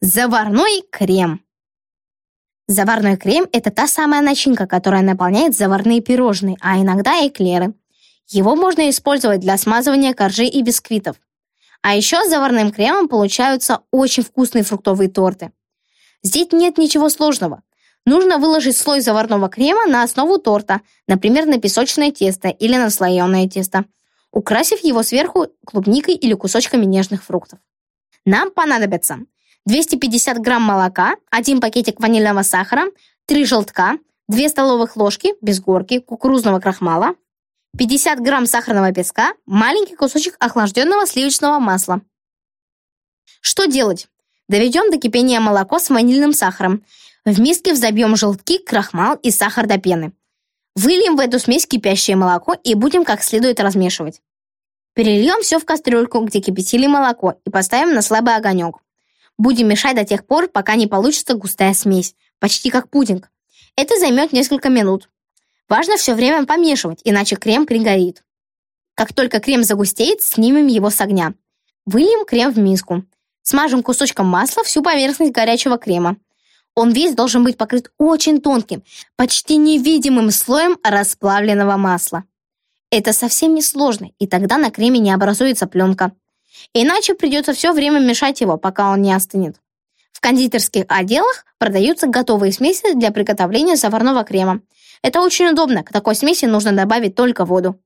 Заварной крем. Заварной крем – это та самая начинка, которая наполняет заварные пирожные, а иногда эклеры. Его можно использовать для смазывания коржей и бисквитов. А еще с заварным кремом получаются очень вкусные фруктовые торты. Здесь нет ничего сложного. Нужно выложить слой заварного крема на основу торта, например, на песочное тесто или на слоеное тесто, украсив его сверху клубникой или кусочками нежных фруктов. Нам понадобится 250 грамм молока, 1 пакетик ванильного сахара, 3 желтка, 2 столовых ложки без горки кукурузного крахмала, 50 грамм сахарного песка, маленький кусочек охлажденного сливочного масла. Что делать? Доведем до кипения молоко с ванильным сахаром. В миске взобьем желтки, крахмал и сахар до пены. Выльем в эту смесь кипящее молоко и будем как следует размешивать. Перельем все в кастрюльку, где кипятили молоко, и поставим на слабый огонек. Будем мешать до тех пор, пока не получится густая смесь, почти как пудинг. Это займет несколько минут. Важно все время помешивать, иначе крем пригорит. Как только крем загустеет, снимем его с огня. Выльем крем в миску. Смажем кусочком масла всю поверхность горячего крема. Он весь должен быть покрыт очень тонким, почти невидимым слоем расплавленного масла. Это совсем не сложно, и тогда на креме не образуется пленка. Иначе придется все время мешать его, пока он не остынет. В кондитерских отделах продаются готовые смеси для приготовления заварного крема. Это очень удобно, к такой смеси нужно добавить только воду.